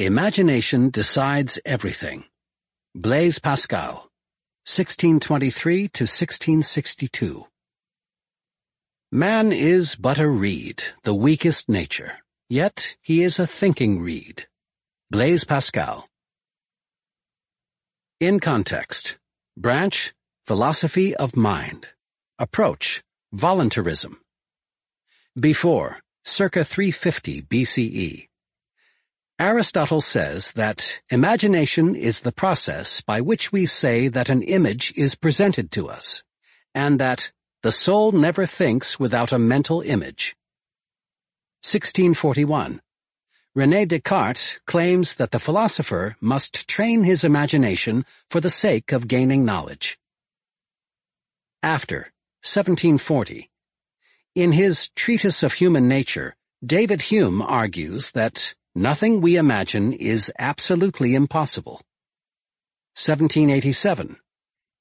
Imagination decides everything. Blaise Pascal, 1623 to 1662. Man is but a reed, the weakest nature, yet he is a thinking reed. Blaise Pascal. In context, branch, philosophy of mind. Approach, voluntarism. Before, circa 350 BCE. Aristotle says that imagination is the process by which we say that an image is presented to us, and that the soul never thinks without a mental image. 1641. René Descartes claims that the philosopher must train his imagination for the sake of gaining knowledge. After, 1740. In his Treatise of Human Nature, David Hume argues that Nothing we imagine is absolutely impossible. 1787.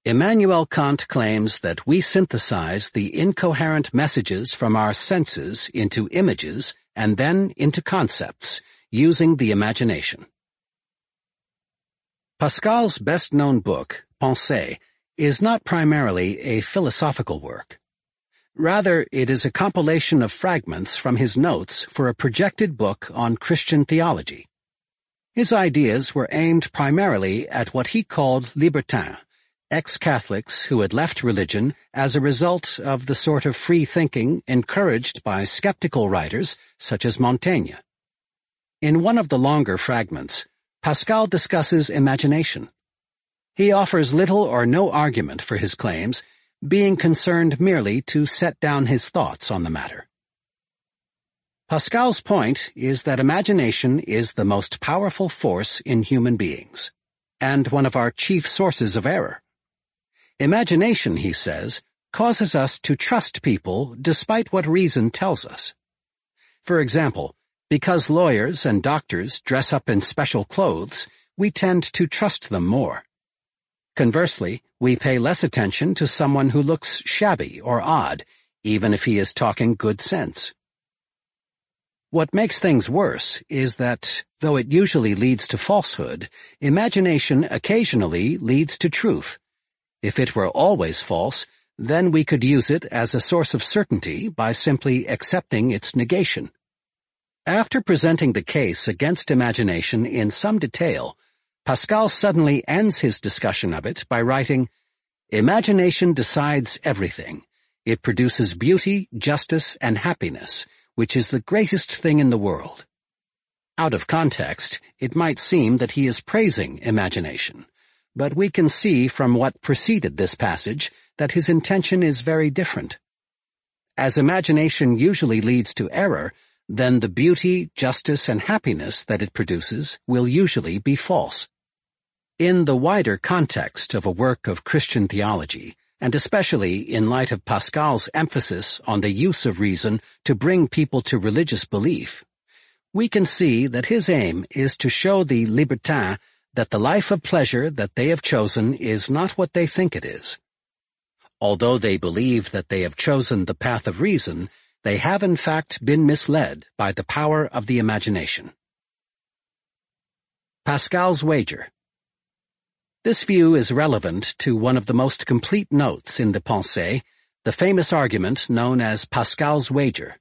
Immanuel Kant claims that we synthesize the incoherent messages from our senses into images and then into concepts, using the imagination. Pascal's best-known book, Pensées, is not primarily a philosophical work. Rather, it is a compilation of fragments from his notes for a projected book on Christian theology. His ideas were aimed primarily at what he called libertins, ex-Catholics who had left religion as a result of the sort of free thinking encouraged by skeptical writers such as Montaigne. In one of the longer fragments, Pascal discusses imagination. He offers little or no argument for his claims being concerned merely to set down his thoughts on the matter. Pascal's point is that imagination is the most powerful force in human beings, and one of our chief sources of error. Imagination, he says, causes us to trust people despite what reason tells us. For example, because lawyers and doctors dress up in special clothes, we tend to trust them more. Conversely, we pay less attention to someone who looks shabby or odd, even if he is talking good sense. What makes things worse is that, though it usually leads to falsehood, imagination occasionally leads to truth. If it were always false, then we could use it as a source of certainty by simply accepting its negation. After presenting the case against imagination in some detail, Pascal suddenly ends his discussion of it by writing, Imagination decides everything. It produces beauty, justice, and happiness, which is the greatest thing in the world. Out of context, it might seem that he is praising imagination, but we can see from what preceded this passage that his intention is very different. As imagination usually leads to error, then the beauty, justice, and happiness that it produces will usually be false. In the wider context of a work of Christian theology, and especially in light of Pascal's emphasis on the use of reason to bring people to religious belief, we can see that his aim is to show the libertins that the life of pleasure that they have chosen is not what they think it is. Although they believe that they have chosen the path of reason, they have in fact been misled by the power of the imagination. Pascal's Wager this view is relevant to one of the most complete notes in the Pensées, the famous argument known as Pascal's wager.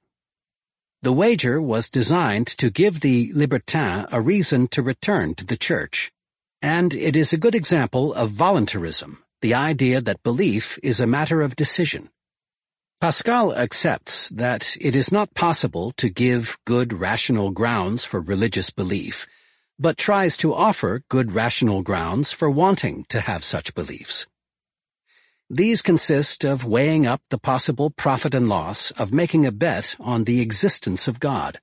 The wager was designed to give the libertin a reason to return to the church, and it is a good example of voluntarism, the idea that belief is a matter of decision. Pascal accepts that it is not possible to give good rational grounds for religious belief, but tries to offer good rational grounds for wanting to have such beliefs. These consist of weighing up the possible profit and loss of making a bet on the existence of God.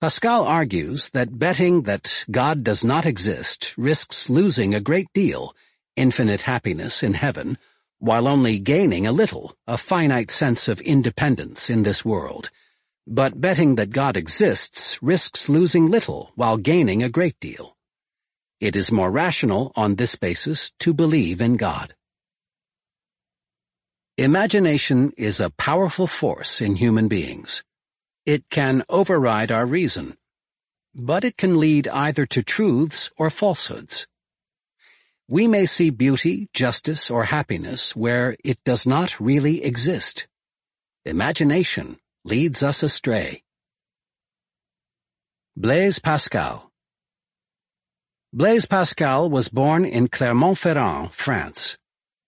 Pascal argues that betting that God does not exist risks losing a great deal, infinite happiness in heaven, while only gaining a little, a finite sense of independence in this world, but betting that God exists risks losing little while gaining a great deal. It is more rational on this basis to believe in God. Imagination is a powerful force in human beings. It can override our reason, but it can lead either to truths or falsehoods. We may see beauty, justice, or happiness where it does not really exist. Imagination leads us astray. Blaise Pascal Blaise Pascal was born in Clermont-Ferrand, France.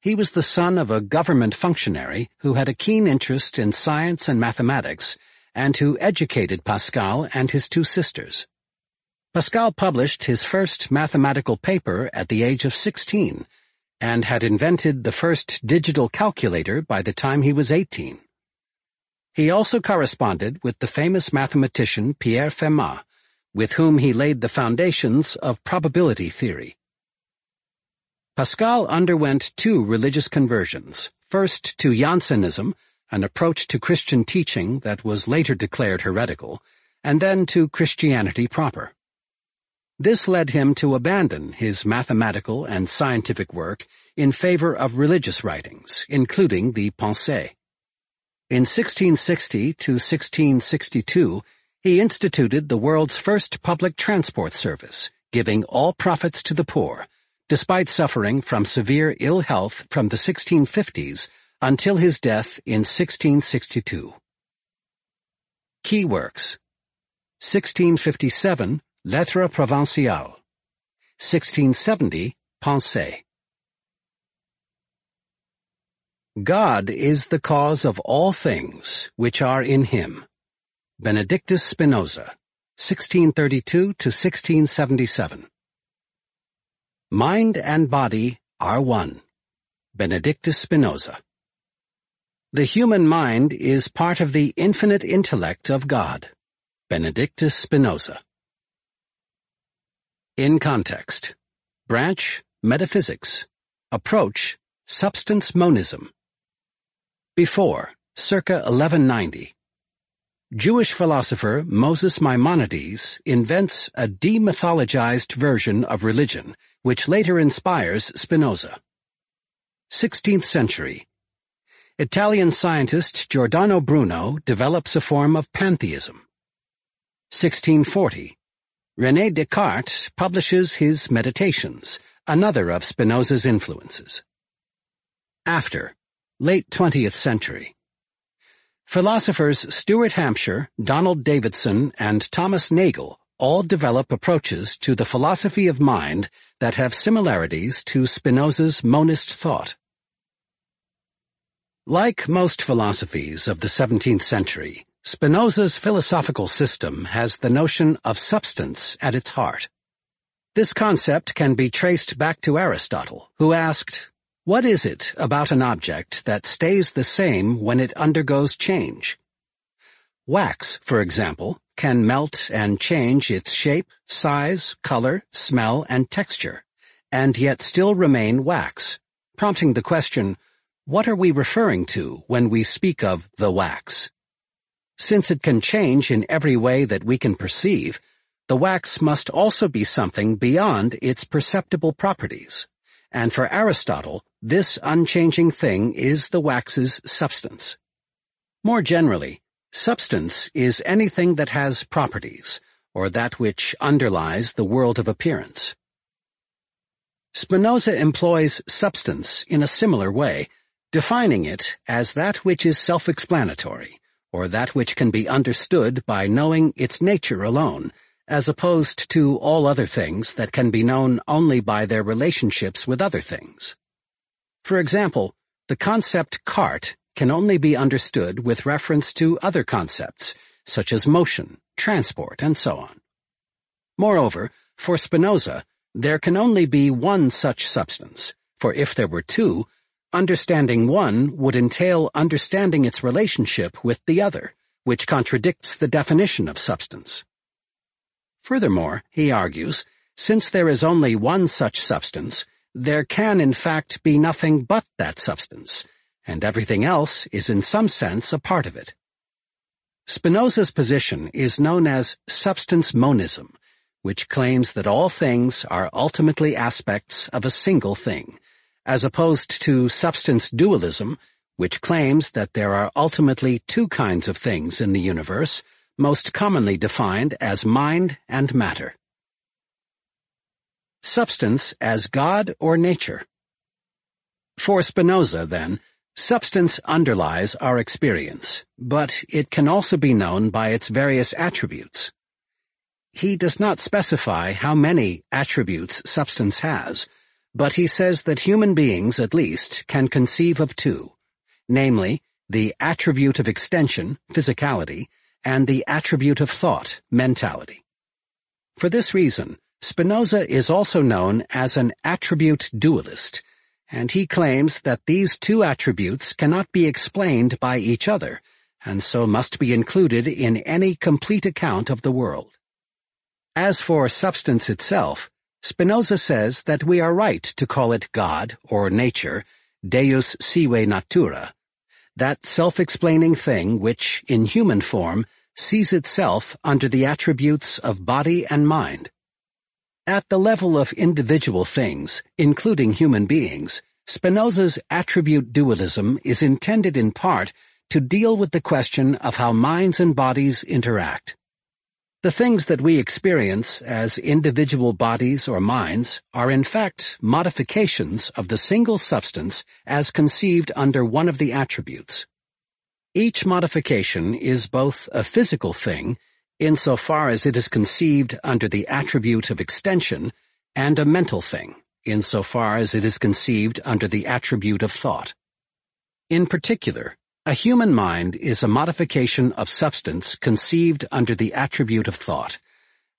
He was the son of a government functionary who had a keen interest in science and mathematics and who educated Pascal and his two sisters. Pascal published his first mathematical paper at the age of 16 and had invented the first digital calculator by the time he was 18. He also corresponded with the famous mathematician Pierre Fermat, with whom he laid the foundations of probability theory. Pascal underwent two religious conversions, first to Jansenism, an approach to Christian teaching that was later declared heretical, and then to Christianity proper. This led him to abandon his mathematical and scientific work in favor of religious writings, including the Pensées. In 1660 to 1662, he instituted the world's first public transport service, giving all profits to the poor, despite suffering from severe ill health from the 1650s until his death in 1662. Key works 1657, Lettres Provinciales 1670, Pensées. God is the cause of all things which are in him. Benedictus Spinoza, 1632 to 1677. Mind and body are one. Benedictus Spinoza. The human mind is part of the infinite intellect of God. Benedictus Spinoza. In context. Branch, metaphysics. Approach, substance monism. Before, circa 1190. Jewish philosopher Moses Maimonides invents a demythologized version of religion, which later inspires Spinoza. 16th century. Italian scientist Giordano Bruno develops a form of pantheism. 1640. René Descartes publishes his Meditations, another of Spinoza's influences. After, Late 20th century. Philosophers Stuart Hampshire, Donald Davidson, and Thomas Nagel all develop approaches to the philosophy of mind that have similarities to Spinoza's monist thought. Like most philosophies of the 17th century, Spinoza's philosophical system has the notion of substance at its heart. This concept can be traced back to Aristotle, who asked, what is it about an object that stays the same when it undergoes change? Wax, for example, can melt and change its shape, size, color, smell, and texture, and yet still remain wax, prompting the question, what are we referring to when we speak of the wax? Since it can change in every way that we can perceive, the wax must also be something beyond its perceptible properties. And for Aristotle, this unchanging thing is the wax's substance. More generally, substance is anything that has properties, or that which underlies the world of appearance. Spinoza employs substance in a similar way, defining it as that which is self-explanatory, or that which can be understood by knowing its nature alone, as opposed to all other things that can be known only by their relationships with other things. For example, the concept cart can only be understood with reference to other concepts, such as motion, transport, and so on. Moreover, for Spinoza, there can only be one such substance, for if there were two, understanding one would entail understanding its relationship with the other, which contradicts the definition of substance. Furthermore, he argues, since there is only one such substance, there can in fact be nothing but that substance, and everything else is in some sense a part of it. Spinoza's position is known as substance monism, which claims that all things are ultimately aspects of a single thing, as opposed to substance dualism, which claims that there are ultimately two kinds of things in the universe, most commonly defined as mind and matter substance as God or nature. For Spinoza, then, substance underlies our experience, but it can also be known by its various attributes. He does not specify how many attributes substance has, but he says that human beings at least can conceive of two, namely, the attribute of extension, physicality, and the attribute of thought, mentality. For this reason, Spinoza is also known as an attribute dualist, and he claims that these two attributes cannot be explained by each other, and so must be included in any complete account of the world. As for substance itself, Spinoza says that we are right to call it God, or nature, Deus sive natura, that self-explaining thing which, in human form, sees itself under the attributes of body and mind. At the level of individual things, including human beings, Spinoza's attribute dualism is intended in part to deal with the question of how minds and bodies interact. The things that we experience as individual bodies or minds are in fact modifications of the single substance as conceived under one of the attributes. Each modification is both a physical thing insofar as it is conceived under the attribute of extension, and a mental thing, insofar as it is conceived under the attribute of thought. In particular, a human mind is a modification of substance conceived under the attribute of thought,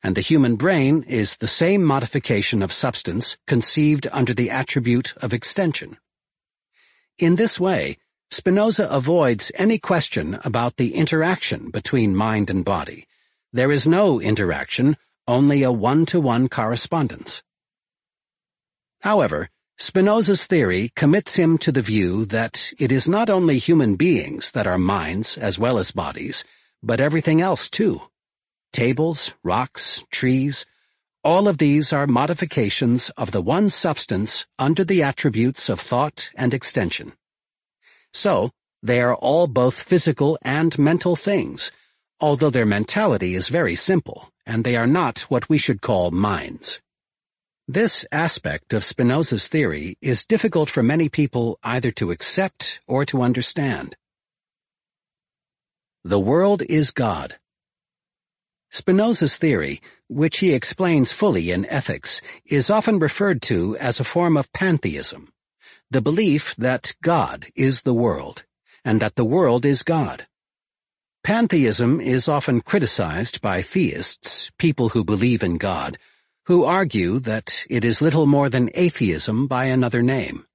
and the human brain is the same modification of substance conceived under the attribute of extension. In this way, Spinoza avoids any question about the interaction between mind and body, there is no interaction, only a one-to-one -one correspondence. However, Spinoza's theory commits him to the view that it is not only human beings that are minds as well as bodies, but everything else too. Tables, rocks, trees, all of these are modifications of the one substance under the attributes of thought and extension. So, they are all both physical and mental things, although their mentality is very simple, and they are not what we should call minds. This aspect of Spinoza's theory is difficult for many people either to accept or to understand. The world is God. Spinoza's theory, which he explains fully in Ethics, is often referred to as a form of pantheism, the belief that God is the world, and that the world is God. Pantheism is often criticized by theists, people who believe in God, who argue that it is little more than atheism by another name.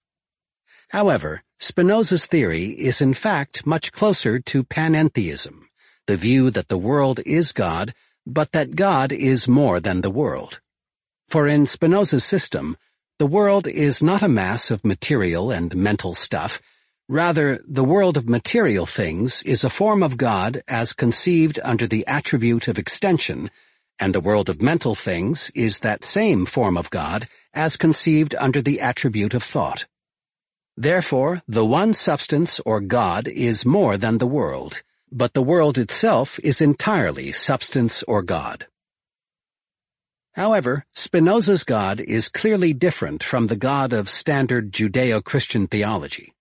However, Spinoza's theory is in fact much closer to panentheism, the view that the world is God, but that God is more than the world. For in Spinoza's system, the world is not a mass of material and mental stuff, Rather, the world of material things is a form of God as conceived under the attribute of extension, and the world of mental things is that same form of God as conceived under the attribute of thought. Therefore, the one substance or God is more than the world, but the world itself is entirely substance or God. However, Spinoza's God is clearly different from the God of standard Judeo-Christian theology.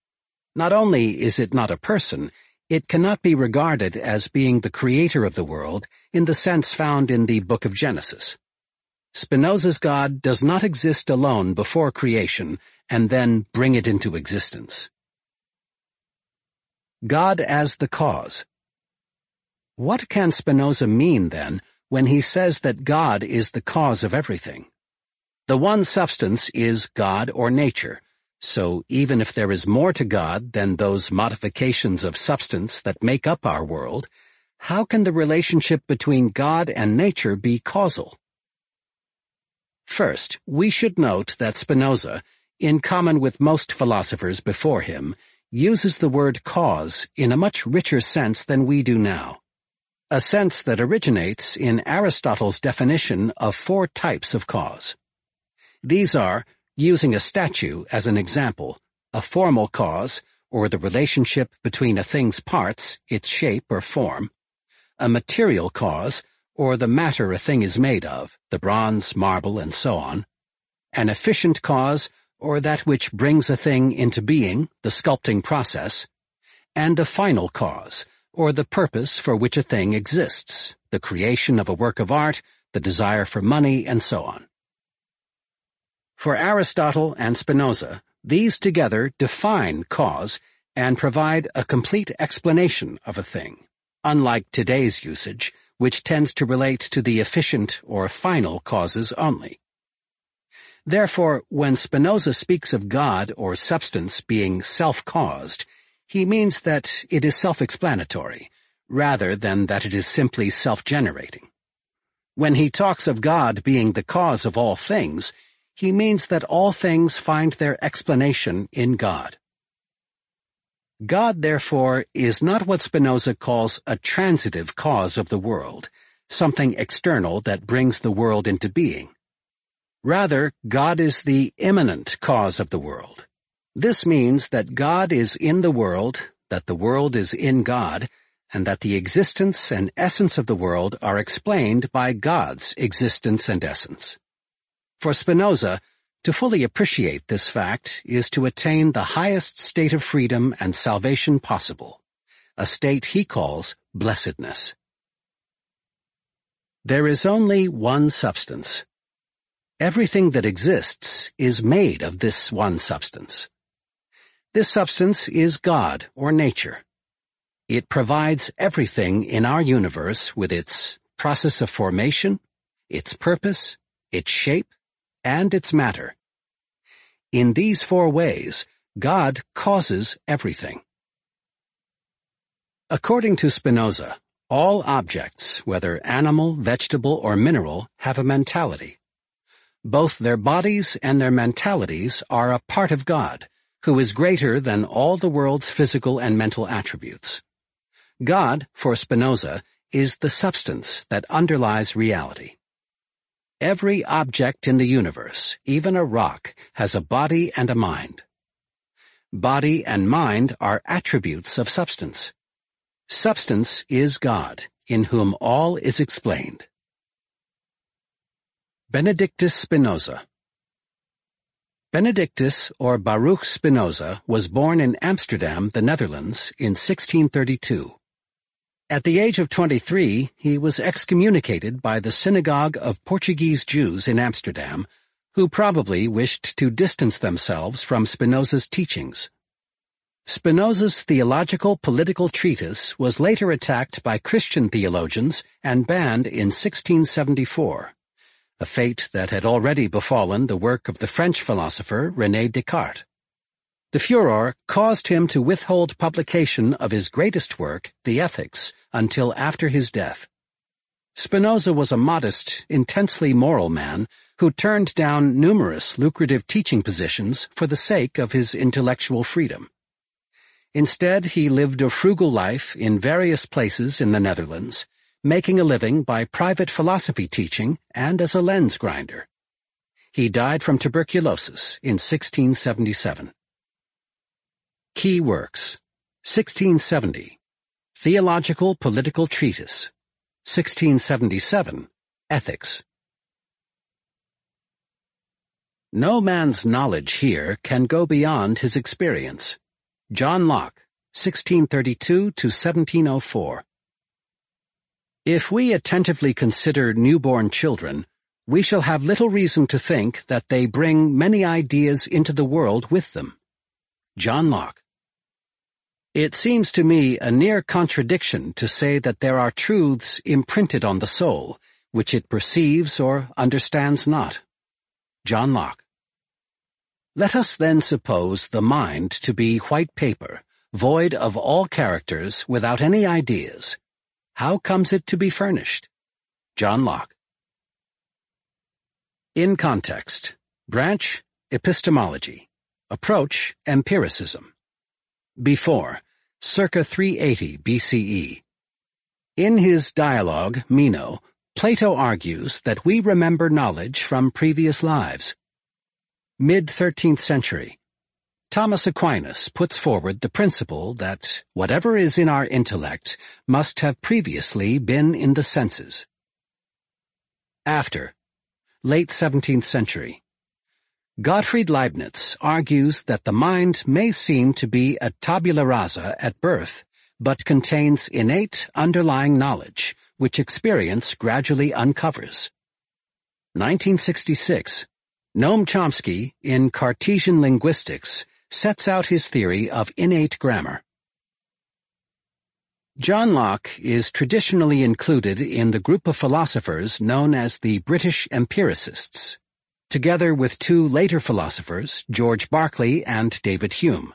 Not only is it not a person, it cannot be regarded as being the creator of the world in the sense found in the book of Genesis. Spinoza's God does not exist alone before creation and then bring it into existence. God as the cause. What can Spinoza mean, then, when he says that God is the cause of everything? The one substance is God or nature, so even if there is more to God than those modifications of substance that make up our world, how can the relationship between God and nature be causal? First, we should note that Spinoza, in common with most philosophers before him, uses the word cause in a much richer sense than we do now. A sense that originates in Aristotle's definition of four types of cause. These are using a statue as an example, a formal cause, or the relationship between a thing's parts, its shape or form, a material cause, or the matter a thing is made of, the bronze, marble, and so on, an efficient cause, or that which brings a thing into being, the sculpting process, and a final cause, or the purpose for which a thing exists, the creation of a work of art, the desire for money, and so on. For Aristotle and Spinoza, these together define cause and provide a complete explanation of a thing, unlike today's usage, which tends to relate to the efficient or final causes only. Therefore, when Spinoza speaks of God or substance being self-caused, he means that it is self-explanatory, rather than that it is simply self-generating. When he talks of God being the cause of all things, he means that all things find their explanation in God. God, therefore, is not what Spinoza calls a transitive cause of the world, something external that brings the world into being. Rather, God is the immanent cause of the world. This means that God is in the world, that the world is in God, and that the existence and essence of the world are explained by God's existence and essence. For Spinoza, to fully appreciate this fact is to attain the highest state of freedom and salvation possible, a state he calls blessedness. There is only one substance. Everything that exists is made of this one substance. This substance is God or nature. It provides everything in our universe with its process of formation, its purpose, its shape, and its matter. In these four ways, God causes everything. According to Spinoza, all objects, whether animal, vegetable, or mineral, have a mentality. Both their bodies and their mentalities are a part of God, who is greater than all the world's physical and mental attributes. God, for Spinoza, is the substance that underlies reality. Every object in the universe, even a rock, has a body and a mind. Body and mind are attributes of substance. Substance is God, in whom all is explained. Benedictus Spinoza Benedictus or Baruch Spinoza was born in Amsterdam, the Netherlands, in 1632. At the age of 23, he was excommunicated by the Synagogue of Portuguese Jews in Amsterdam, who probably wished to distance themselves from Spinoza's teachings. Spinoza's theological political treatise was later attacked by Christian theologians and banned in 1674, a fate that had already befallen the work of the French philosopher René Descartes. The furor caused him to withhold publication of his greatest work, The Ethics, until after his death. Spinoza was a modest, intensely moral man who turned down numerous lucrative teaching positions for the sake of his intellectual freedom. Instead, he lived a frugal life in various places in the Netherlands, making a living by private philosophy teaching and as a lens grinder. He died from tuberculosis in 1677. Key Works 1670 Theological Political Treatise 1677 Ethics No man's knowledge here can go beyond his experience. John Locke, 1632 to 1704. If we attentively consider newborn children, we shall have little reason to think that they bring many ideas into the world with them. John Locke. It seems to me a near contradiction to say that there are truths imprinted on the soul, which it perceives or understands not. John Locke. Let us then suppose the mind to be white paper, void of all characters, without any ideas. How comes it to be furnished? John Locke. In context, branch, epistemology, approach, empiricism before, circa 380 BCE. In his dialogue, Meno, Plato argues that we remember knowledge from previous lives. Mid-13th century. Thomas Aquinas puts forward the principle that whatever is in our intellect must have previously been in the senses. After. Late 17th century. Gottfried Leibniz argues that the mind may seem to be a tabula rasa at birth, but contains innate underlying knowledge, which experience gradually uncovers. 1966. Noam Chomsky, in Cartesian Linguistics, sets out his theory of innate grammar. John Locke is traditionally included in the group of philosophers known as the British empiricists together with two later philosophers, George Berkeley and David Hume.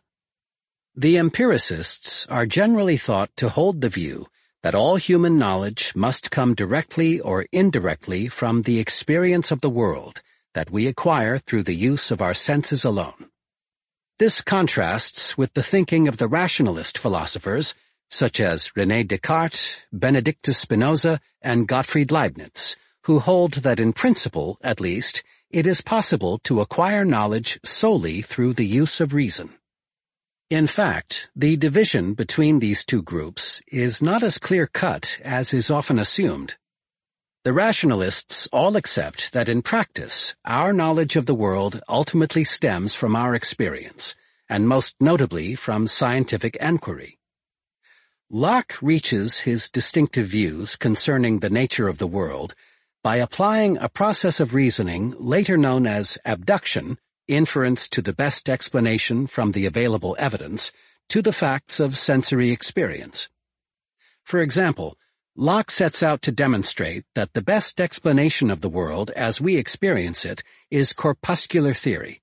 The empiricists are generally thought to hold the view that all human knowledge must come directly or indirectly from the experience of the world that we acquire through the use of our senses alone. This contrasts with the thinking of the rationalist philosophers, such as René Descartes, Benedictus Spinoza, and Gottfried Leibniz, who hold that in principle, at least, it is possible to acquire knowledge solely through the use of reason. In fact, the division between these two groups is not as clear-cut as is often assumed. The rationalists all accept that in practice, our knowledge of the world ultimately stems from our experience, and most notably from scientific enquiry. Locke reaches his distinctive views concerning the nature of the world by applying a process of reasoning later known as abduction, inference to the best explanation from the available evidence, to the facts of sensory experience. For example, Locke sets out to demonstrate that the best explanation of the world as we experience it is corpuscular theory.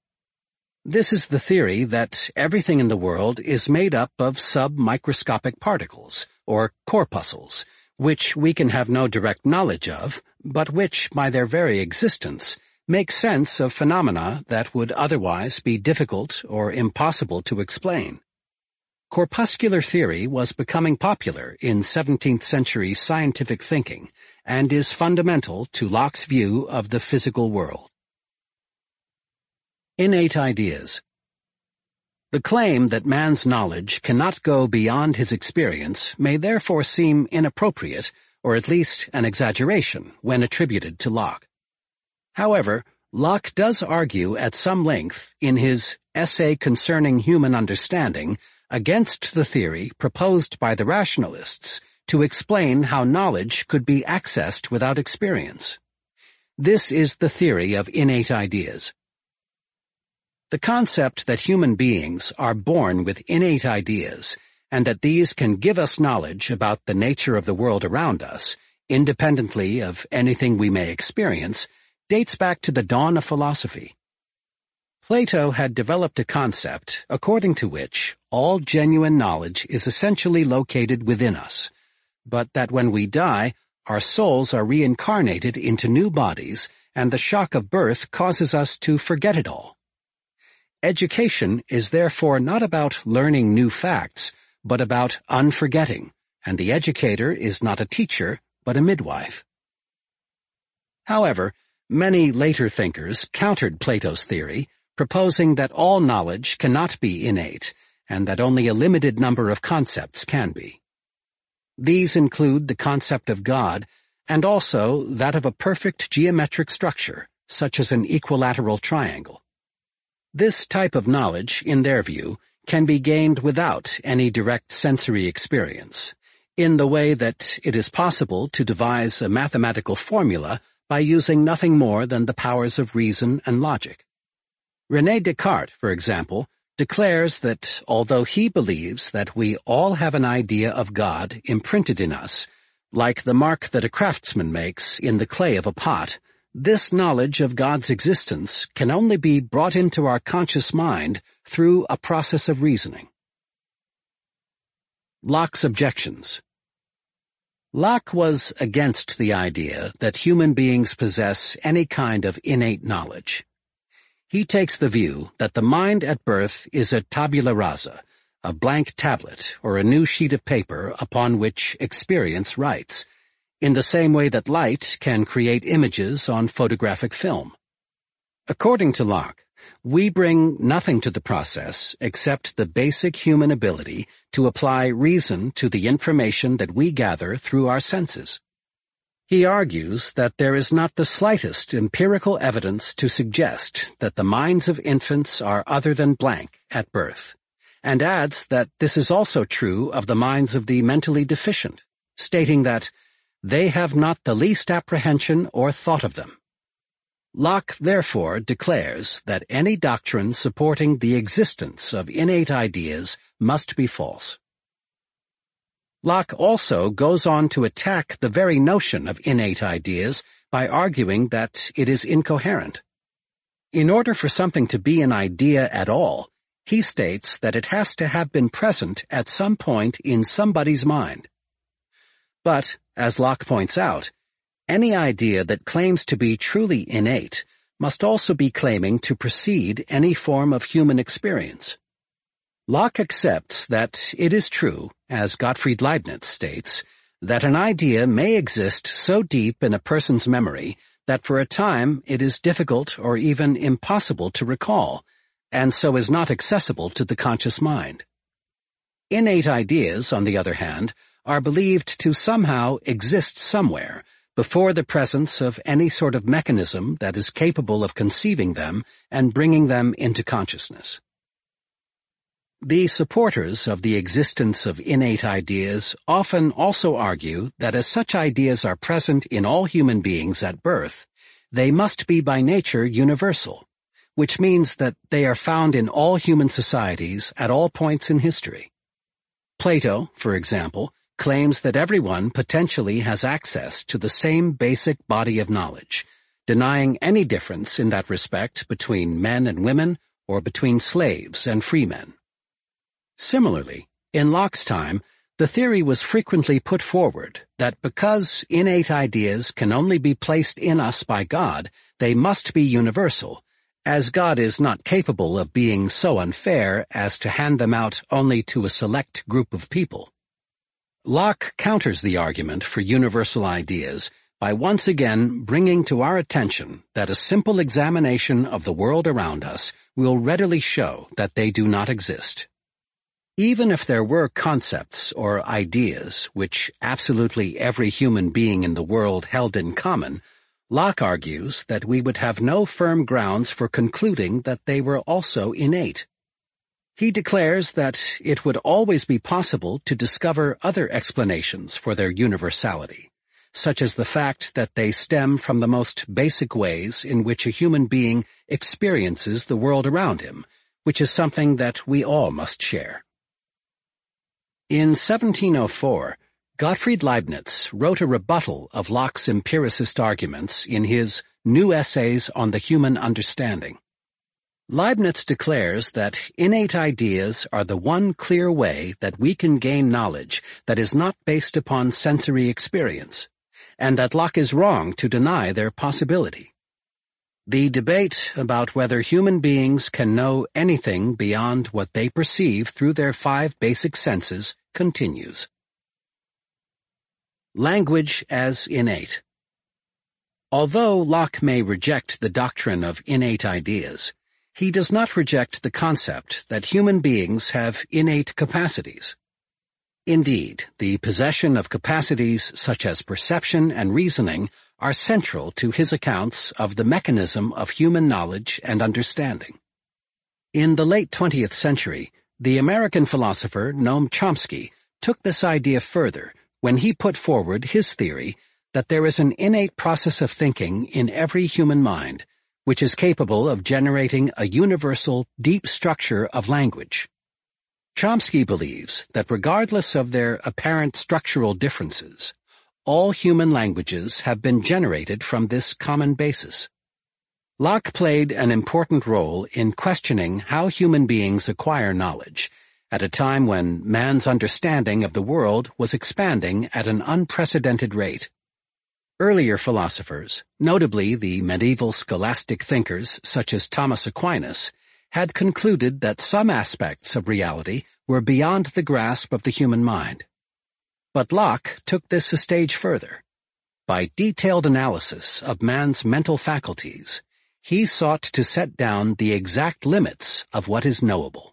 This is the theory that everything in the world is made up of submicroscopic particles, or corpuscles, which we can have no direct knowledge of, but which, by their very existence, make sense of phenomena that would otherwise be difficult or impossible to explain. Corpuscular theory was becoming popular in 17th-century scientific thinking and is fundamental to Locke's view of the physical world. Innate Ideas the claim that man's knowledge cannot go beyond his experience may therefore seem inappropriate, or at least an exaggeration, when attributed to Locke. However, Locke does argue at some length in his Essay Concerning Human Understanding against the theory proposed by the rationalists to explain how knowledge could be accessed without experience. This is the theory of innate ideas, the concept that human beings are born with innate ideas and that these can give us knowledge about the nature of the world around us, independently of anything we may experience, dates back to the dawn of philosophy. Plato had developed a concept according to which all genuine knowledge is essentially located within us, but that when we die, our souls are reincarnated into new bodies and the shock of birth causes us to forget it all. Education is therefore not about learning new facts, but about unforgetting, and the educator is not a teacher, but a midwife. However, many later thinkers countered Plato's theory, proposing that all knowledge cannot be innate, and that only a limited number of concepts can be. These include the concept of God, and also that of a perfect geometric structure, such as an equilateral triangle. This type of knowledge, in their view, can be gained without any direct sensory experience, in the way that it is possible to devise a mathematical formula by using nothing more than the powers of reason and logic. René Descartes, for example, declares that although he believes that we all have an idea of God imprinted in us, like the mark that a craftsman makes in the clay of a pot, this knowledge of God's existence can only be brought into our conscious mind through a process of reasoning. Locke's Objections Locke was against the idea that human beings possess any kind of innate knowledge. He takes the view that the mind at birth is a tabula rasa, a blank tablet or a new sheet of paper upon which experience writes, in the same way that light can create images on photographic film. According to Locke, we bring nothing to the process except the basic human ability to apply reason to the information that we gather through our senses. He argues that there is not the slightest empirical evidence to suggest that the minds of infants are other than blank at birth, and adds that this is also true of the minds of the mentally deficient, stating that they have not the least apprehension or thought of them. Locke therefore declares that any doctrine supporting the existence of innate ideas must be false. Locke also goes on to attack the very notion of innate ideas by arguing that it is incoherent. In order for something to be an idea at all, he states that it has to have been present at some point in somebody's mind. But, as Locke points out, any idea that claims to be truly innate must also be claiming to precede any form of human experience. Locke accepts that it is true, as Gottfried Leibniz states, that an idea may exist so deep in a person's memory that for a time it is difficult or even impossible to recall, and so is not accessible to the conscious mind. Innate ideas, on the other hand, are believed to somehow exist somewhere before the presence of any sort of mechanism that is capable of conceiving them and bringing them into consciousness. The supporters of the existence of innate ideas often also argue that as such ideas are present in all human beings at birth, they must be by nature universal, which means that they are found in all human societies at all points in history. Plato, for example, claims that everyone potentially has access to the same basic body of knowledge, denying any difference in that respect between men and women or between slaves and freemen. Similarly, in Locke's time, the theory was frequently put forward that because innate ideas can only be placed in us by God, they must be universal, as God is not capable of being so unfair as to hand them out only to a select group of people. Locke counters the argument for universal ideas by once again bringing to our attention that a simple examination of the world around us will readily show that they do not exist. Even if there were concepts or ideas which absolutely every human being in the world held in common, Locke argues that we would have no firm grounds for concluding that they were also innate. He declares that it would always be possible to discover other explanations for their universality, such as the fact that they stem from the most basic ways in which a human being experiences the world around him, which is something that we all must share. In 1704, Gottfried Leibniz wrote a rebuttal of Locke's empiricist arguments in his New Essays on the Human Understanding. Leibniz declares that innate ideas are the one clear way that we can gain knowledge that is not based upon sensory experience, and that Locke is wrong to deny their possibility. The debate about whether human beings can know anything beyond what they perceive through their five basic senses continues. Language as innate Although Locke may reject the doctrine of innate ideas, he does not reject the concept that human beings have innate capacities. Indeed, the possession of capacities such as perception and reasoning are central to his accounts of the mechanism of human knowledge and understanding. In the late 20th century, the American philosopher Noam Chomsky took this idea further when he put forward his theory that there is an innate process of thinking in every human mind which is capable of generating a universal, deep structure of language. Chomsky believes that regardless of their apparent structural differences, all human languages have been generated from this common basis. Locke played an important role in questioning how human beings acquire knowledge, at a time when man's understanding of the world was expanding at an unprecedented rate. Earlier philosophers, notably the medieval scholastic thinkers such as Thomas Aquinas, had concluded that some aspects of reality were beyond the grasp of the human mind. But Locke took this a stage further. By detailed analysis of man's mental faculties, he sought to set down the exact limits of what is knowable.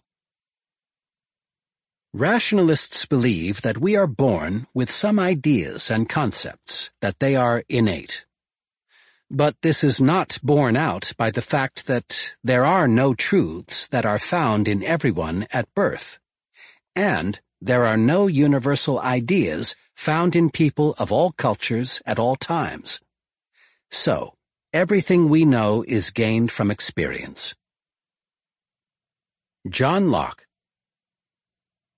Rationalists believe that we are born with some ideas and concepts, that they are innate. But this is not borne out by the fact that there are no truths that are found in everyone at birth. And there are no universal ideas found in people of all cultures at all times. So, everything we know is gained from experience. John Locke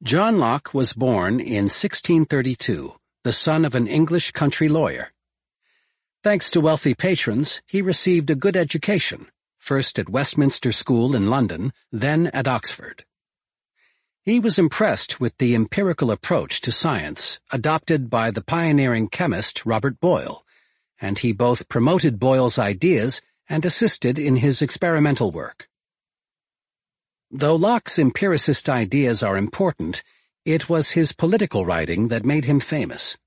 John Locke was born in 1632, the son of an English country lawyer. Thanks to wealthy patrons, he received a good education, first at Westminster School in London, then at Oxford. He was impressed with the empirical approach to science adopted by the pioneering chemist Robert Boyle, and he both promoted Boyle's ideas and assisted in his experimental work. Though Locke's empiricist ideas are important, it was his political writing that made him famous.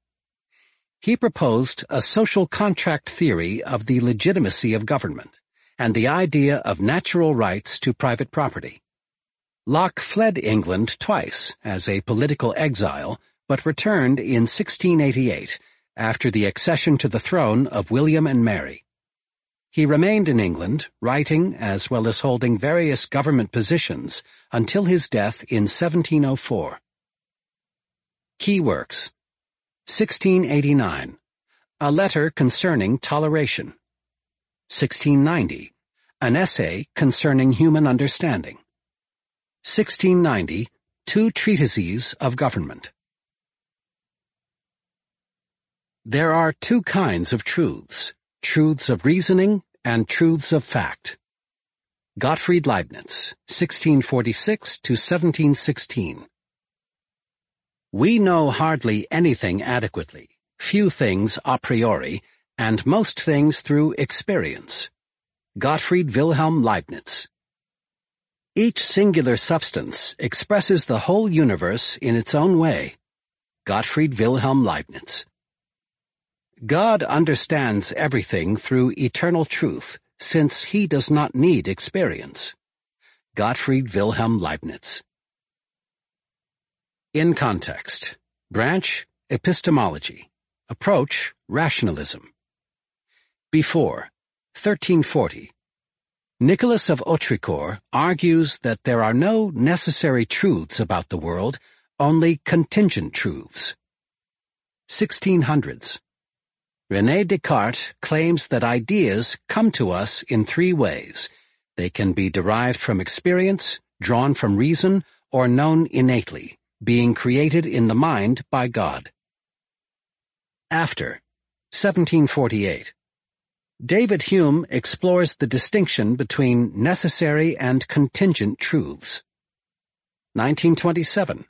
He proposed a social contract theory of the legitimacy of government and the idea of natural rights to private property. Locke fled England twice as a political exile, but returned in 1688 after the accession to the throne of William and Mary. He remained in England, writing as well as holding various government positions until his death in 1704. Key Works 1689 A Letter Concerning Toleration. 1690 An Essay Concerning Human Understanding. 1690 Two Treatises of Government. There are two kinds of truths. Truths of Reasoning and Truths of Fact. Gottfried Leibniz, 1646 to 1716. We know hardly anything adequately, few things a priori, and most things through experience. Gottfried Wilhelm Leibniz. Each singular substance expresses the whole universe in its own way. Gottfried Wilhelm Leibniz. God understands everything through eternal truth, since he does not need experience. Gottfried Wilhelm Leibniz. In Context Branch, Epistemology. Approach, Rationalism. Before, 1340 Nicholas of Autrecourt argues that there are no necessary truths about the world, only contingent truths. 1600s Rene Descartes claims that ideas come to us in three ways. They can be derived from experience, drawn from reason, or known innately, being created in the mind by God. After 1748 David Hume explores the distinction between necessary and contingent truths. 1927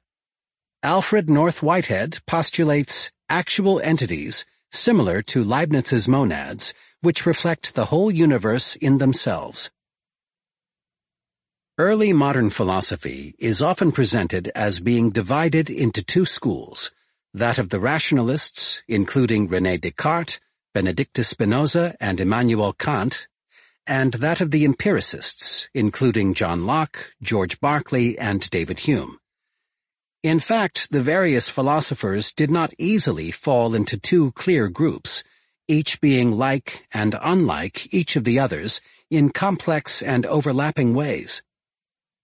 Alfred North Whitehead postulates actual entities similar to Leibniz's monads, which reflect the whole universe in themselves. Early modern philosophy is often presented as being divided into two schools, that of the rationalists, including René Descartes, Benedictus Spinoza, and Immanuel Kant, and that of the empiricists, including John Locke, George Berkeley, and David Hume. In fact, the various philosophers did not easily fall into two clear groups, each being like and unlike each of the others in complex and overlapping ways.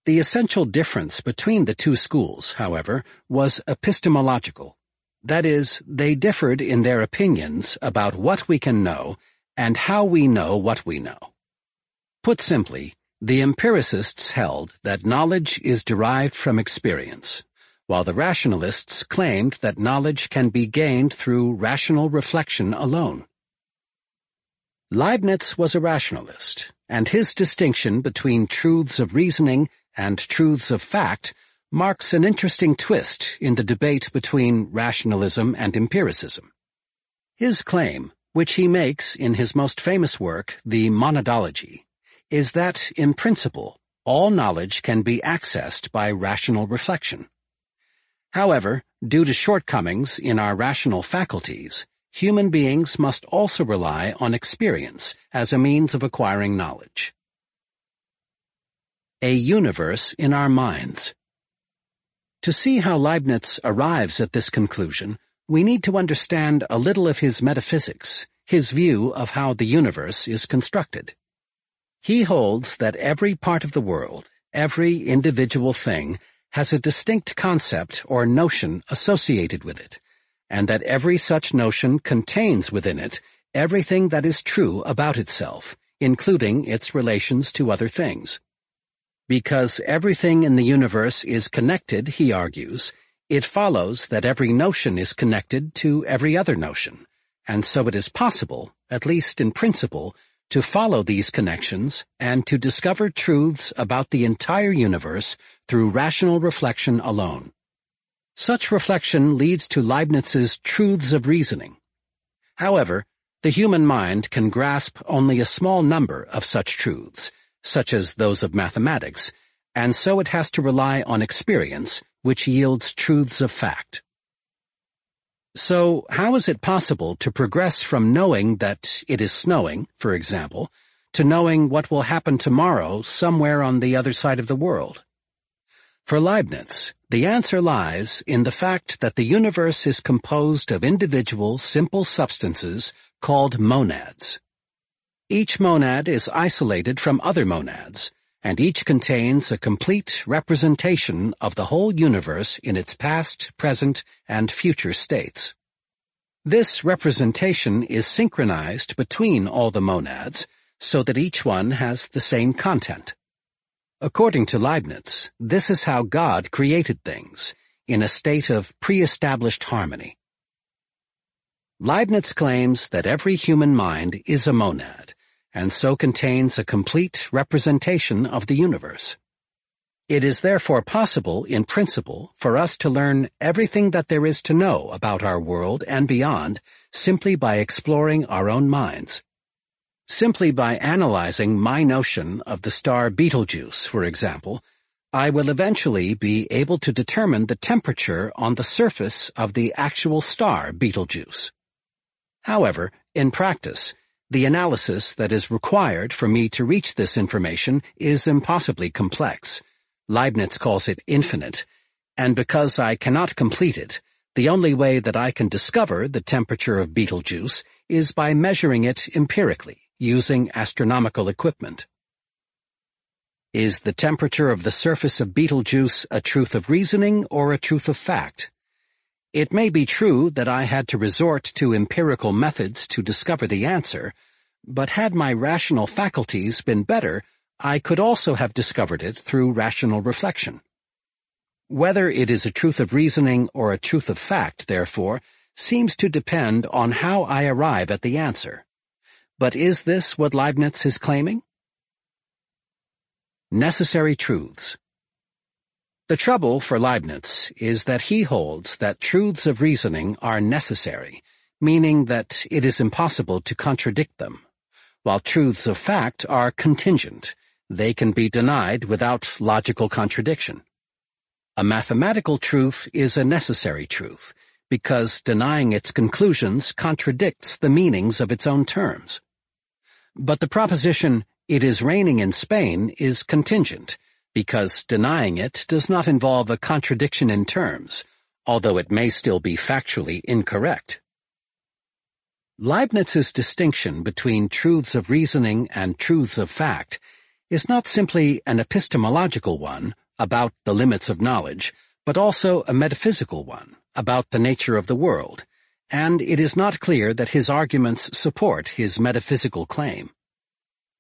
The essential difference between the two schools, however, was epistemological. That is, they differed in their opinions about what we can know and how we know what we know. Put simply, the empiricists held that knowledge is derived from experience, while the rationalists claimed that knowledge can be gained through rational reflection alone. Leibniz was a rationalist, and his distinction between truths of reasoning and truths of fact marks an interesting twist in the debate between rationalism and empiricism. His claim, which he makes in his most famous work, The Monadology, is that, in principle, all knowledge can be accessed by rational reflection. However, due to shortcomings in our rational faculties, human beings must also rely on experience as a means of acquiring knowledge. A universe in our minds. To see how Leibniz arrives at this conclusion, we need to understand a little of his metaphysics, his view of how the universe is constructed. He holds that every part of the world, every individual thing, has a distinct concept or notion associated with it, and that every such notion contains within it everything that is true about itself, including its relations to other things. Because everything in the universe is connected, he argues, it follows that every notion is connected to every other notion, and so it is possible, at least in principle, to follow these connections and to discover truths about the entire universe through rational reflection alone. Such reflection leads to Leibniz's truths of reasoning. However, the human mind can grasp only a small number of such truths, such as those of mathematics, and so it has to rely on experience, which yields truths of fact. So, how is it possible to progress from knowing that it is snowing, for example, to knowing what will happen tomorrow somewhere on the other side of the world? For Leibniz, the answer lies in the fact that the universe is composed of individual simple substances called monads. Each monad is isolated from other monads, and each contains a complete representation of the whole universe in its past, present, and future states. This representation is synchronized between all the monads so that each one has the same content. According to Leibniz, this is how God created things, in a state of pre-established harmony. Leibniz claims that every human mind is a monad, and so contains a complete representation of the universe. It is therefore possible, in principle, for us to learn everything that there is to know about our world and beyond simply by exploring our own minds. Simply by analyzing my notion of the star Betelgeuse, for example, I will eventually be able to determine the temperature on the surface of the actual star Betelgeuse. However, in practice, the analysis that is required for me to reach this information is impossibly complex. Leibniz calls it infinite, and because I cannot complete it, the only way that I can discover the temperature of Betelgeuse is by measuring it empirically using astronomical equipment. Is the temperature of the surface of Betelgeuse a truth of reasoning or a truth of fact? It may be true that I had to resort to empirical methods to discover the answer, but had my rational faculties been better, I could also have discovered it through rational reflection. Whether it is a truth of reasoning or a truth of fact, therefore, seems to depend on how I arrive at the answer. But is this what Leibniz is claiming? Necessary Truths The trouble for Leibniz is that he holds that truths of reasoning are necessary, meaning that it is impossible to contradict them, while truths of fact are contingent. They can be denied without logical contradiction. A mathematical truth is a necessary truth, because denying its conclusions contradicts the meanings of its own terms. But the proposition, it is raining in Spain, is contingent, because denying it does not involve a contradiction in terms, although it may still be factually incorrect. Leibniz's distinction between truths of reasoning and truths of fact is not simply an epistemological one about the limits of knowledge, but also a metaphysical one about the nature of the world, and it is not clear that his arguments support his metaphysical claim.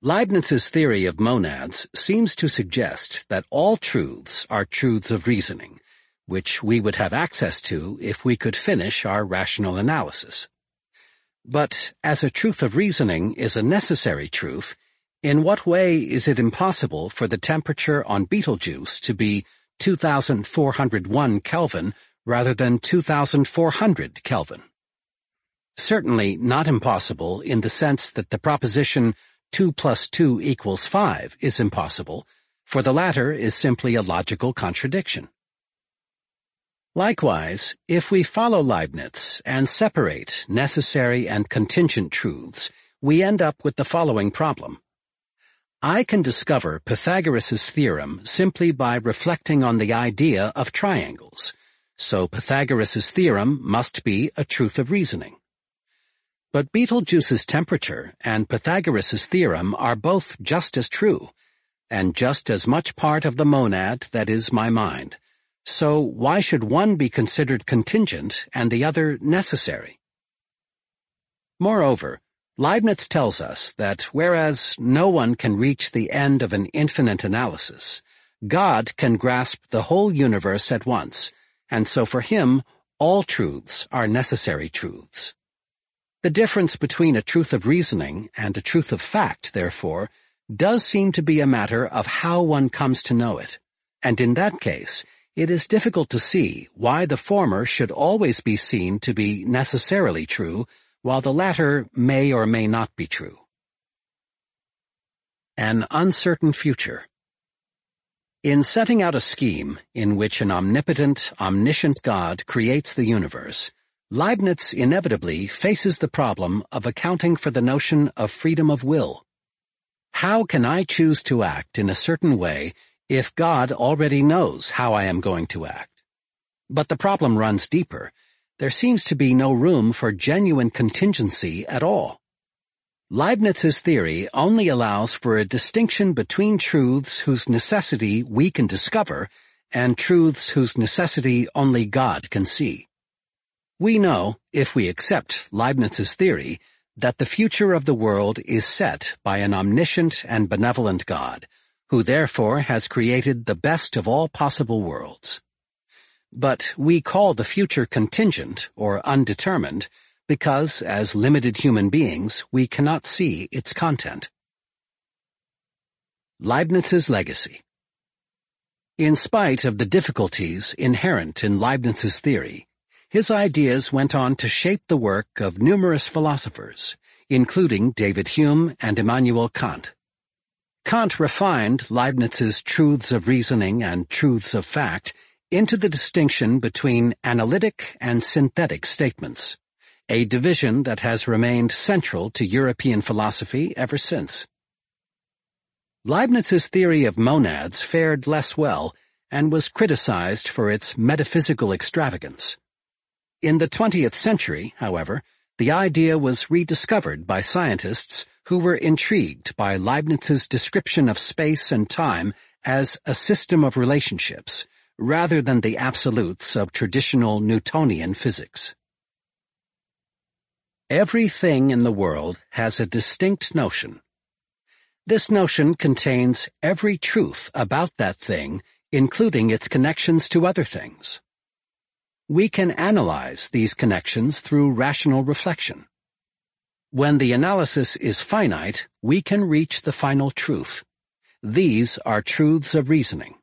Leibniz's theory of monads seems to suggest that all truths are truths of reasoning, which we would have access to if we could finish our rational analysis. But as a truth of reasoning is a necessary truth, in what way is it impossible for the temperature on Betelgeuse to be 2401 Kelvin rather than 2400 Kelvin? Certainly not impossible in the sense that the proposition 2 plus 2 equals 5 is impossible, for the latter is simply a logical contradiction. Likewise, if we follow Leibniz and separate necessary and contingent truths, we end up with the following problem. I can discover Pythagoras' theorem simply by reflecting on the idea of triangles, so Pythagoras' theorem must be a truth of reasoning. But Betelgeuse's temperature and Pythagoras' theorem are both just as true, and just as much part of the monad that is my mind. So why should one be considered contingent and the other necessary? Moreover, Leibniz tells us that whereas no one can reach the end of an infinite analysis, God can grasp the whole universe at once, and so for him all truths are necessary truths. The difference between a truth of reasoning and a truth of fact, therefore, does seem to be a matter of how one comes to know it, and in that case, it is difficult to see why the former should always be seen to be necessarily true, while the latter may or may not be true. An Uncertain Future In setting out a scheme in which an omnipotent, omniscient God creates the universe, Leibniz inevitably faces the problem of accounting for the notion of freedom of will. How can I choose to act in a certain way if God already knows how I am going to act? But the problem runs deeper. There seems to be no room for genuine contingency at all. Leibniz's theory only allows for a distinction between truths whose necessity we can discover and truths whose necessity only God can see. We know, if we accept Leibniz's theory, that the future of the world is set by an omniscient and benevolent God, who therefore has created the best of all possible worlds. But we call the future contingent or undetermined because, as limited human beings, we cannot see its content. Leibniz's Legacy In spite of the difficulties inherent in Leibniz's theory, his ideas went on to shape the work of numerous philosophers, including David Hume and Immanuel Kant. Kant refined Leibniz's truths of reasoning and truths of fact into the distinction between analytic and synthetic statements, a division that has remained central to European philosophy ever since. Leibniz's theory of monads fared less well and was criticized for its metaphysical extravagance. In the 20th century, however, the idea was rediscovered by scientists who were intrigued by Leibniz's description of space and time as a system of relationships, rather than the absolutes of traditional Newtonian physics. Everything in the world has a distinct notion. This notion contains every truth about that thing, including its connections to other things we can analyze these connections through rational reflection. When the analysis is finite, we can reach the final truth. These are truths of reasoning.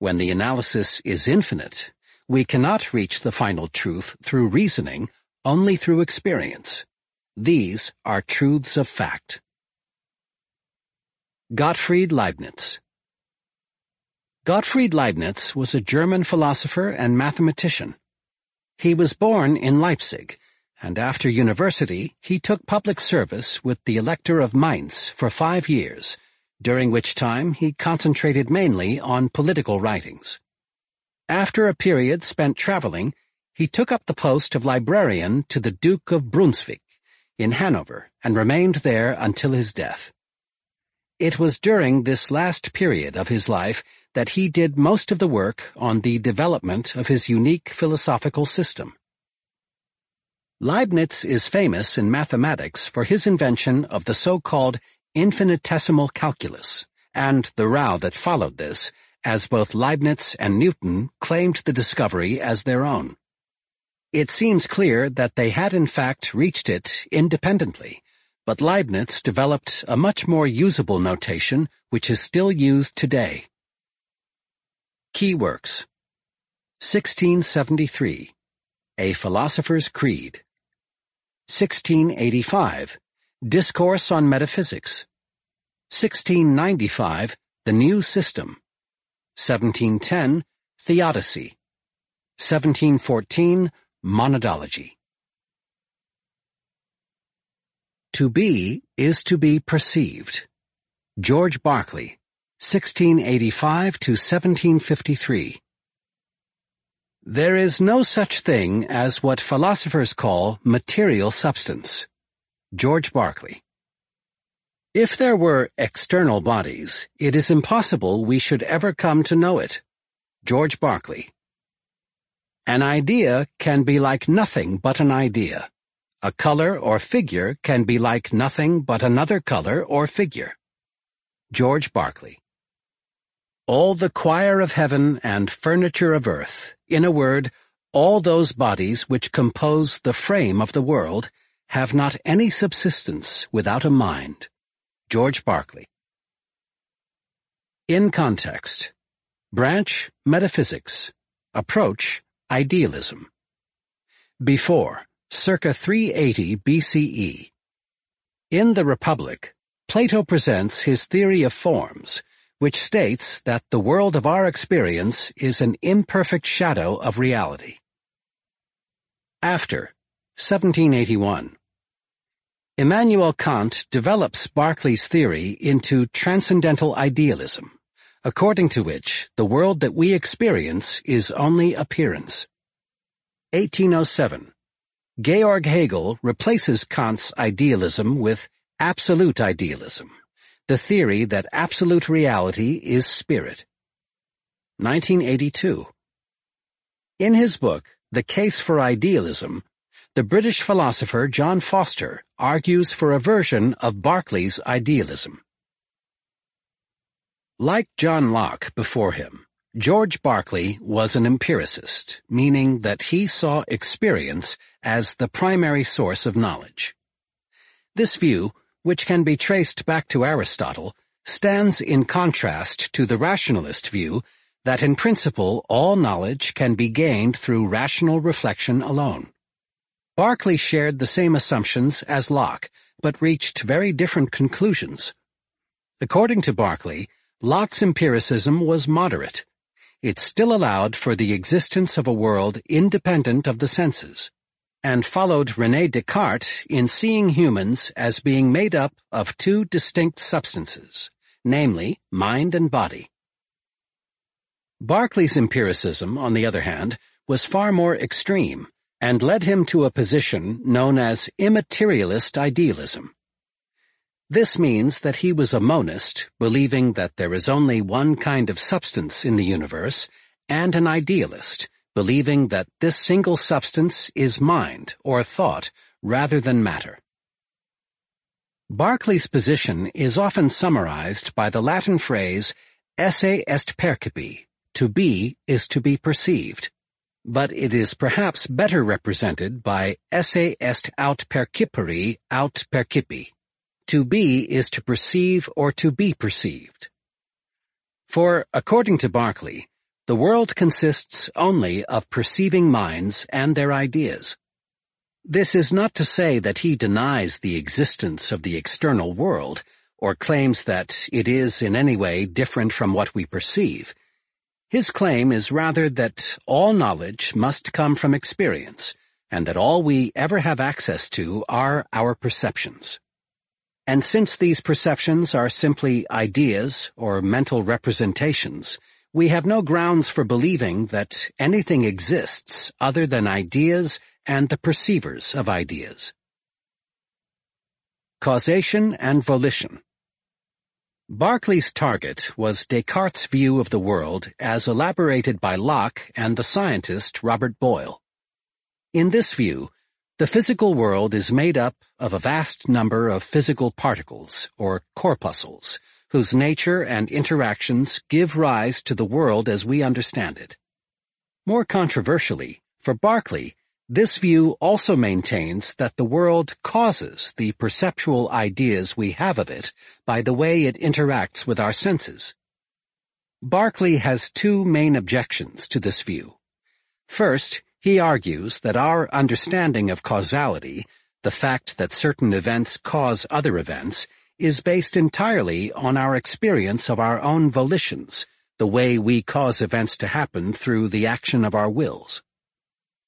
When the analysis is infinite, we cannot reach the final truth through reasoning, only through experience. These are truths of fact. Gottfried Leibniz Gottfried Leibniz was a German philosopher and mathematician. He was born in Leipzig, and after university he took public service with the Elector of Mainz for five years, during which time he concentrated mainly on political writings. After a period spent traveling, he took up the post of librarian to the Duke of Brunswick in Hanover and remained there until his death. It was during this last period of his life that he did most of the work on the development of his unique philosophical system. Leibniz is famous in mathematics for his invention of the so-called infinitesimal calculus, and the row that followed this, as both Leibniz and Newton claimed the discovery as their own. It seems clear that they had in fact reached it independently, but Leibniz developed a much more usable notation which is still used today. Key Works 1673 A Philosopher's Creed. 1685 Discourse on Metaphysics. 1695 The New System. 1710 Theodicy. 1714 Monadology. To be is to be perceived. George Berkeley. 1685 to 1753. There is no such thing as what philosophers call material substance. George Berkeley. If there were external bodies, it is impossible we should ever come to know it. George Berkeley. An idea can be like nothing but an idea. A color or figure can be like nothing but another color or figure. George Berkeley all the choir of heaven and furniture of earth, in a word, all those bodies which compose the frame of the world, have not any subsistence without a mind. George Berkeley. In context. Branch, metaphysics. Approach, idealism. Before, circa 380 BCE. In the Republic, Plato presents his theory of forms, which states that the world of our experience is an imperfect shadow of reality. After 1781 Immanuel Kant develops Berkeley's theory into transcendental idealism, according to which the world that we experience is only appearance. 1807. Georg Hegel replaces Kant's idealism with absolute idealism the theory that absolute reality is spirit. 1982. In his book, The Case for Idealism, the British philosopher John Foster argues for a version of Berkeley's idealism. Like John Locke before him, George Berkeley was an empiricist, meaning that he saw experience as the primary source of knowledge. This view which can be traced back to Aristotle, stands in contrast to the rationalist view that in principle all knowledge can be gained through rational reflection alone. Berkeley shared the same assumptions as Locke, but reached very different conclusions. According to Berkeley, Locke's empiricism was moderate. It still allowed for the existence of a world independent of the senses and followed Rene Descartes in seeing humans as being made up of two distinct substances, namely mind and body. Berkeley's empiricism, on the other hand, was far more extreme and led him to a position known as immaterialist idealism. This means that he was a monist, believing that there is only one kind of substance in the universe, and an idealist, believing that this single substance is mind or thought rather than matter. Berkeley's position is often summarized by the Latin phrase esse est percipi, to be is to be perceived, but it is perhaps better represented by esse est aut percipere aut percipi, to be is to perceive or to be perceived. For, according to Berkeley, the world consists only of perceiving minds and their ideas. This is not to say that he denies the existence of the external world, or claims that it is in any way different from what we perceive. His claim is rather that all knowledge must come from experience, and that all we ever have access to are our perceptions. And since these perceptions are simply ideas or mental representations, we have no grounds for believing that anything exists other than ideas and the perceivers of ideas. Causation and Volition Berkeley's target was Descartes' view of the world as elaborated by Locke and the scientist Robert Boyle. In this view, the physical world is made up of a vast number of physical particles, or corpuscles, whose nature and interactions give rise to the world as we understand it. More controversially, for Berkeley, this view also maintains that the world causes the perceptual ideas we have of it by the way it interacts with our senses. Berkeley has two main objections to this view. First, he argues that our understanding of causality, the fact that certain events cause other events, is based entirely on our experience of our own volitions, the way we cause events to happen through the action of our wills.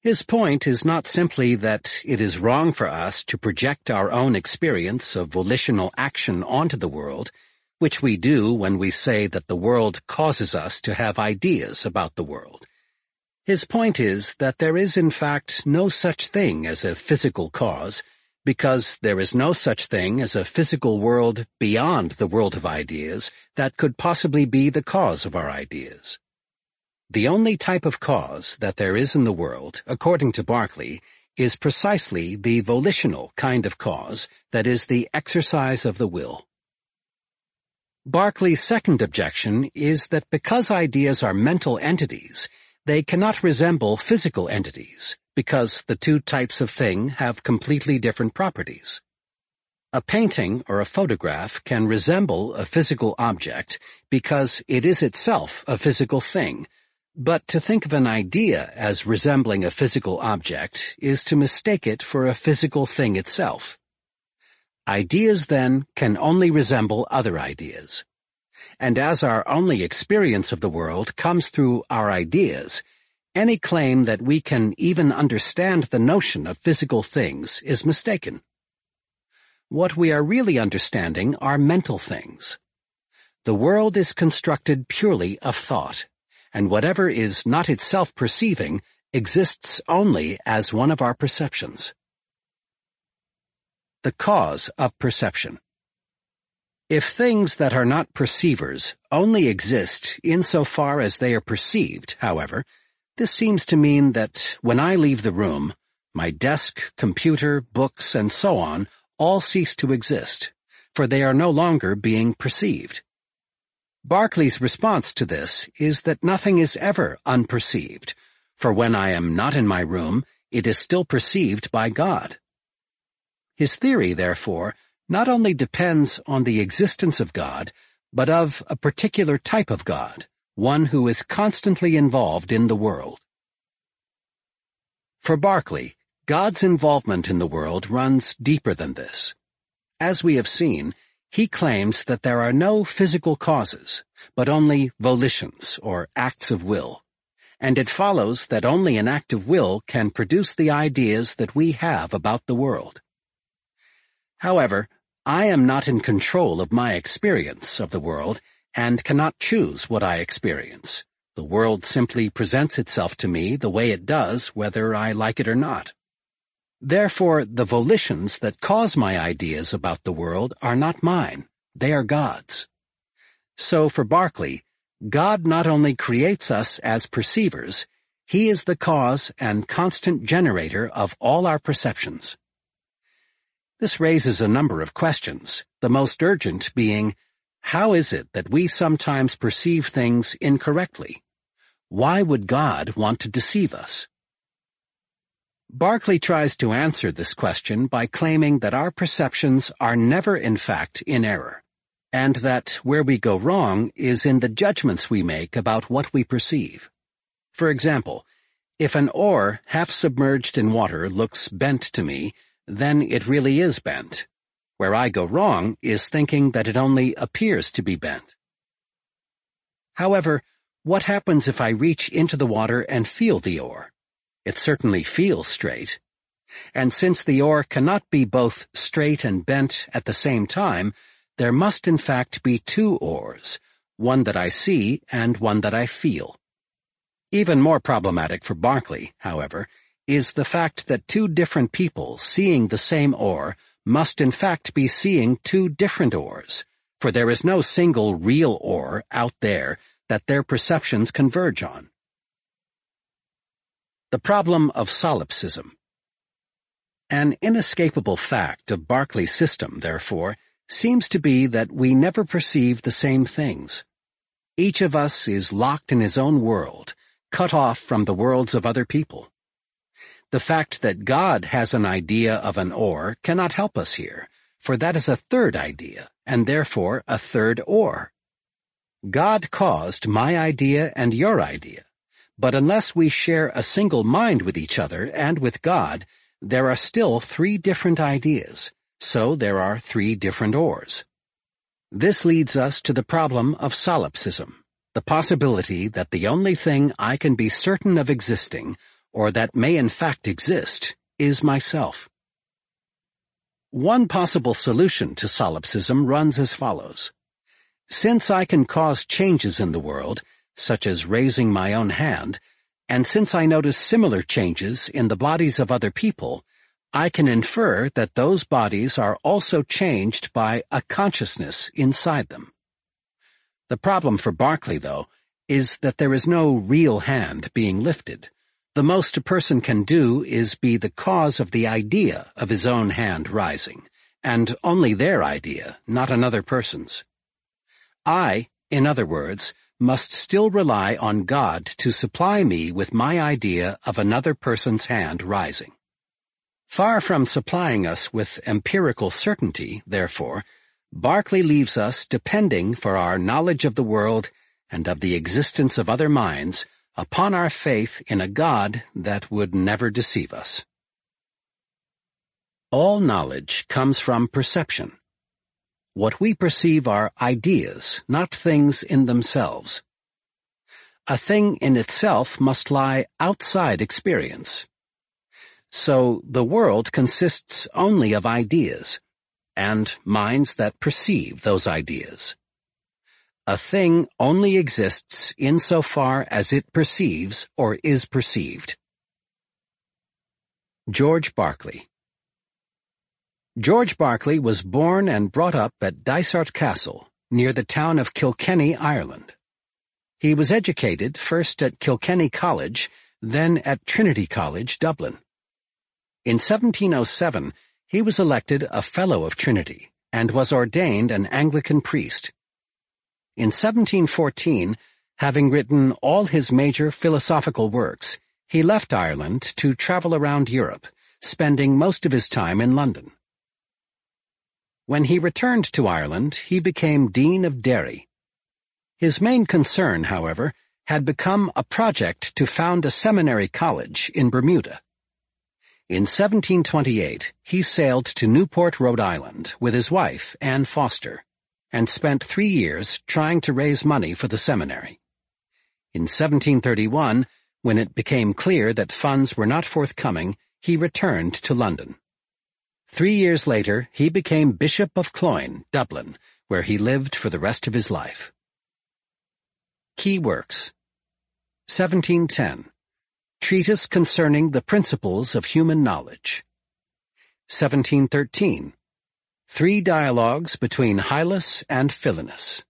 His point is not simply that it is wrong for us to project our own experience of volitional action onto the world, which we do when we say that the world causes us to have ideas about the world. His point is that there is in fact no such thing as a physical cause, because there is no such thing as a physical world beyond the world of ideas that could possibly be the cause of our ideas. The only type of cause that there is in the world, according to Berkeley, is precisely the volitional kind of cause that is the exercise of the will. Berkeley's second objection is that because ideas are mental entities, they cannot resemble physical entities because the two types of thing have completely different properties. A painting or a photograph can resemble a physical object because it is itself a physical thing, but to think of an idea as resembling a physical object is to mistake it for a physical thing itself. Ideas, then, can only resemble other ideas and as our only experience of the world comes through our ideas, any claim that we can even understand the notion of physical things is mistaken. What we are really understanding are mental things. The world is constructed purely of thought, and whatever is not itself perceiving exists only as one of our perceptions. The cause of perception. If things that are not perceivers only exist insofar as they are perceived, however, this seems to mean that when I leave the room, my desk, computer, books, and so on all cease to exist, for they are no longer being perceived. Berkeley's response to this is that nothing is ever unperceived, for when I am not in my room, it is still perceived by God. His theory, therefore, not only depends on the existence of God, but of a particular type of God, one who is constantly involved in the world. For Berkeley, God's involvement in the world runs deeper than this. As we have seen, he claims that there are no physical causes, but only volitions or acts of will. And it follows that only an act of will can produce the ideas that we have about the world. However, I am not in control of my experience of the world and cannot choose what I experience. The world simply presents itself to me the way it does whether I like it or not. Therefore, the volitions that cause my ideas about the world are not mine, they are God's. So for Berkeley, God not only creates us as perceivers, he is the cause and constant generator of all our perceptions. This raises a number of questions, the most urgent being, how is it that we sometimes perceive things incorrectly? Why would God want to deceive us? Berkeley tries to answer this question by claiming that our perceptions are never in fact in error, and that where we go wrong is in the judgments we make about what we perceive. For example, if an oar half submerged in water looks bent to me, then it really is bent. Where I go wrong is thinking that it only appears to be bent. However, what happens if I reach into the water and feel the oar? It certainly feels straight. And since the oar cannot be both straight and bent at the same time, there must in fact be two oars, one that I see and one that I feel. Even more problematic for Berkeley, however, is the fact that two different people seeing the same oar must in fact be seeing two different oars, for there is no single real oar out there that their perceptions converge on. The problem of solipsism. An inescapable fact of Berkeley's system, therefore, seems to be that we never perceive the same things. Each of us is locked in his own world, cut off from the worlds of other people. The fact that God has an idea of an oar cannot help us here, for that is a third idea, and therefore a third oar. God caused my idea and your idea, but unless we share a single mind with each other and with God, there are still three different ideas, so there are three different oars. This leads us to the problem of solipsism, the possibility that the only thing I can be certain of existing or that may in fact exist, is myself. One possible solution to solipsism runs as follows. Since I can cause changes in the world, such as raising my own hand, and since I notice similar changes in the bodies of other people, I can infer that those bodies are also changed by a consciousness inside them. The problem for Berkeley, though, is that there is no real hand being lifted. The most a person can do is be the cause of the idea of his own hand rising, and only their idea, not another person's. I, in other words, must still rely on God to supply me with my idea of another person's hand rising. Far from supplying us with empirical certainty, therefore, Berkeley leaves us depending for our knowledge of the world and of the existence of other minds upon our faith in a God that would never deceive us. All knowledge comes from perception. What we perceive are ideas, not things in themselves. A thing in itself must lie outside experience. So the world consists only of ideas, and minds that perceive those ideas. A thing only exists insofar as it perceives or is perceived. George Berkeley George Berkeley was born and brought up at Dysart Castle, near the town of Kilkenny, Ireland. He was educated first at Kilkenny College, then at Trinity College, Dublin. In 1707, he was elected a Fellow of Trinity and was ordained an Anglican priest. In 1714, having written all his major philosophical works, he left Ireland to travel around Europe, spending most of his time in London. When he returned to Ireland, he became Dean of Derry. His main concern, however, had become a project to found a seminary college in Bermuda. In 1728, he sailed to Newport, Rhode Island, with his wife, Anne Foster and spent three years trying to raise money for the seminary. In 1731, when it became clear that funds were not forthcoming, he returned to London. Three years later, he became Bishop of Cloyne, Dublin, where he lived for the rest of his life. Key Works 1710 Treatise Concerning the Principles of Human Knowledge 1713 Three dialogues between Hylas and Philonous.